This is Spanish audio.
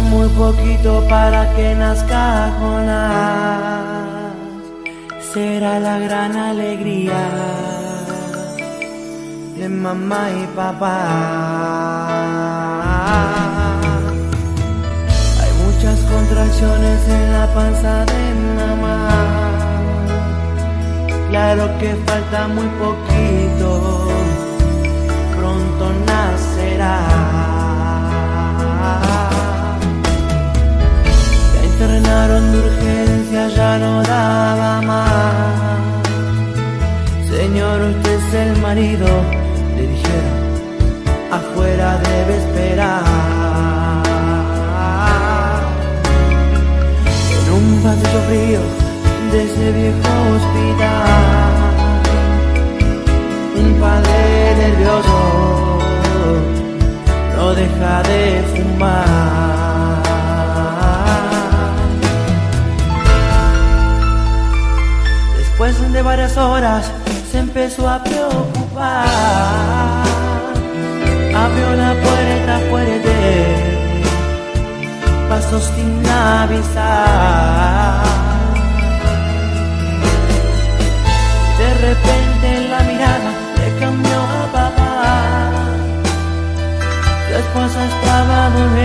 muy poquito para que nazca Jonás. Será la gran alegría de mamá y papá. Hay muchas contracciones en la panza de mamá. Claro que falta muy poquito, pronto nacerá. Señor, usted es el marido, le dijeron, afuera debe esperar. En un pasillo frío de ese viejo hospital, un padre nervioso no deja de fumar. Después de varias horas se empezó a preocupar. Abrió la puerta fuera de pasó sin avisar. De repente la mirada le cambió a papá. Su esposa estaba muy